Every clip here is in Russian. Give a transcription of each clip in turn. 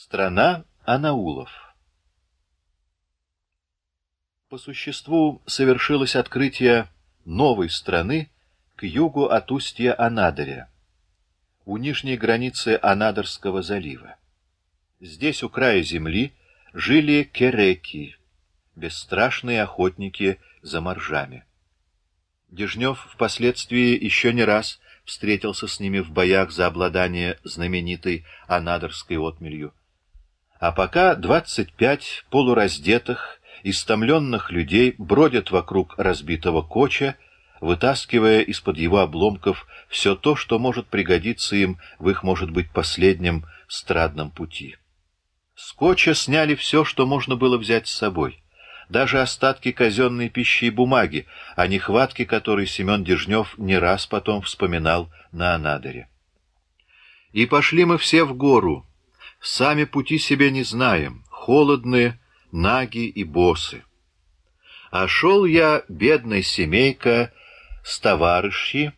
Страна Анаулов По существу совершилось открытие новой страны к югу от устья Анадыря, у нижней границы Анадырского залива. Здесь, у края земли, жили кереки, бесстрашные охотники за моржами. Дежнев впоследствии еще не раз встретился с ними в боях за обладание знаменитой Анадырской отмелью. А пока двадцать пять полураздетых, истомленных людей бродят вокруг разбитого коча, вытаскивая из-под его обломков все то, что может пригодиться им в их, может быть, последнем страдном пути. С коча сняли все, что можно было взять с собой, даже остатки казенной пищи и бумаги, о нехватке которой Семен Дежнев не раз потом вспоминал на Анадыре. И пошли мы все в гору, Сами пути себе не знаем, холодные, наги и босы. А шел я, бедной семейка, с товарищи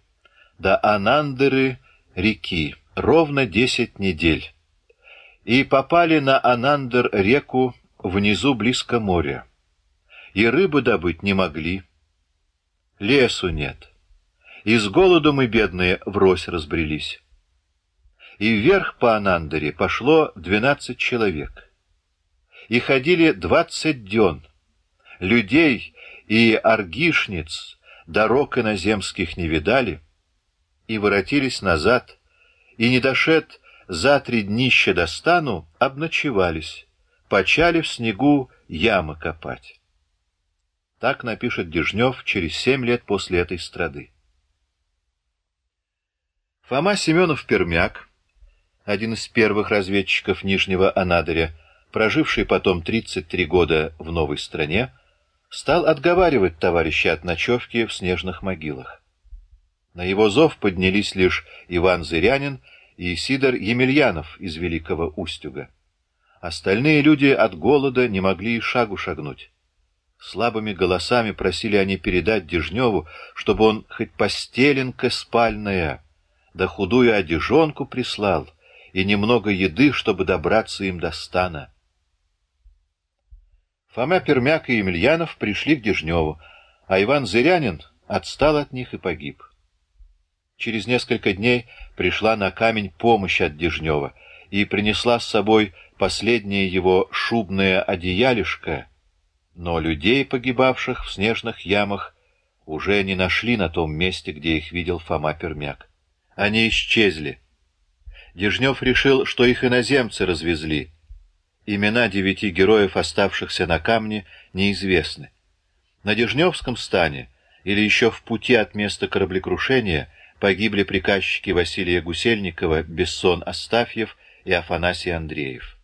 до Анандеры реки, ровно десять недель. И попали на Анандер реку внизу близко моря. И рыбы добыть не могли. Лесу нет. И с голоду мы, бедные, врозь разбрелись и вверх по Анандере пошло двенадцать человек. И ходили двадцать дён. Людей и аргишниц дорог иноземских не видали, и воротились назад, и, не дошед за три днища до стану, обночевались, почали в снегу ямы копать. Так напишет Дежнев через семь лет после этой страды. Фома Семенов-Пермяк один из первых разведчиков Нижнего Анадыря, проживший потом 33 года в новой стране, стал отговаривать товарища от ночевки в снежных могилах. На его зов поднялись лишь Иван Зырянин и Сидор Емельянов из Великого Устюга. Остальные люди от голода не могли и шагу шагнуть. Слабыми голосами просили они передать Дежневу, чтобы он хоть постеленка спальная, да худую одежонку прислал — и немного еды, чтобы добраться им до стана. Фома Пермяк и Емельянов пришли к Дежневу, а Иван Зырянин отстал от них и погиб. Через несколько дней пришла на камень помощь от Дежнева и принесла с собой последнее его шубное одеялишко, но людей, погибавших в снежных ямах, уже не нашли на том месте, где их видел Фома Пермяк. Они исчезли. Дежнев решил, что их иноземцы развезли. Имена девяти героев, оставшихся на камне, неизвестны. На Дежневском стане или еще в пути от места кораблекрушения погибли приказчики Василия Гусельникова, Бессон Астафьев и Афанасий Андреев.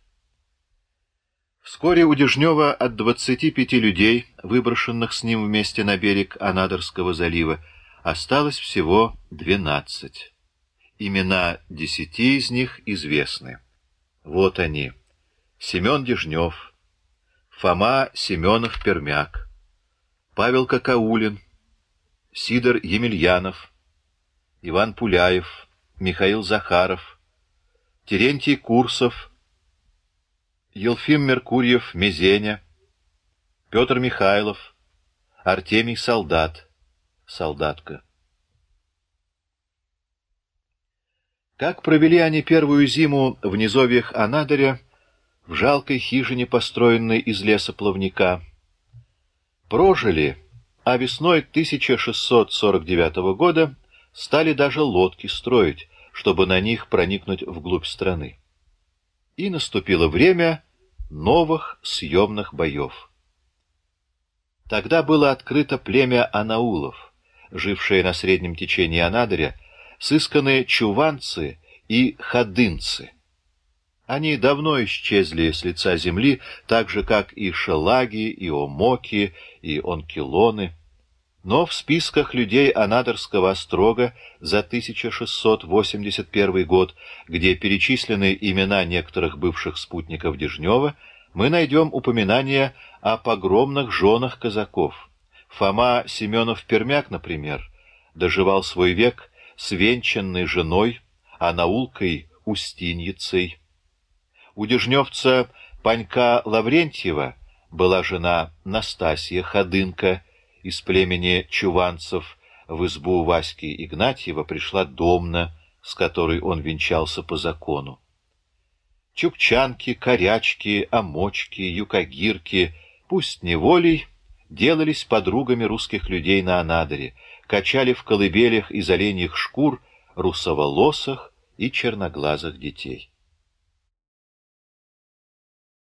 Вскоре у Дежнева от двадцати пяти людей, выброшенных с ним вместе на берег Анадырского залива, осталось всего двенадцать. Имена десяти из них известны. Вот они. Семен Дежнев, Фома Семенов-Пермяк, Павел Какаулин, Сидор Емельянов, Иван Пуляев, Михаил Захаров, Терентий Курсов, Елфим Меркурьев, Мезеня, Петр Михайлов, Артемий Солдат, солдатка. Как провели они первую зиму в низовьях Анадыря, в жалкой хижине, построенной из леса плавника. Прожили, а весной 1649 года стали даже лодки строить, чтобы на них проникнуть вглубь страны. И наступило время новых съемных боев. Тогда было открыто племя анаулов, жившее на среднем течении Анадыря, сысканы чуванцы и ходынцы. Они давно исчезли с лица земли, так же, как и шелаги, и омоки, и онкилоны. Но в списках людей Анадырского острога за 1681 год, где перечислены имена некоторых бывших спутников Дежнева, мы найдем упоминание о погромных женах казаков. Фома Семенов-Пермяк, например, доживал свой век с венчанной женой, а наулкой Устиньицей. У дежневца Панька Лаврентьева была жена Настасья Ходынка из племени чуванцев, в избу Васьки Игнатьева пришла Домна, с которой он венчался по закону. Чукчанки, корячки, амочки, юкагирки, пусть неволей, делались подругами русских людей на Анадыре, качали в колыбелях из оленьих шкур русоволосых и черноглазых детей.